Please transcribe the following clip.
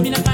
mina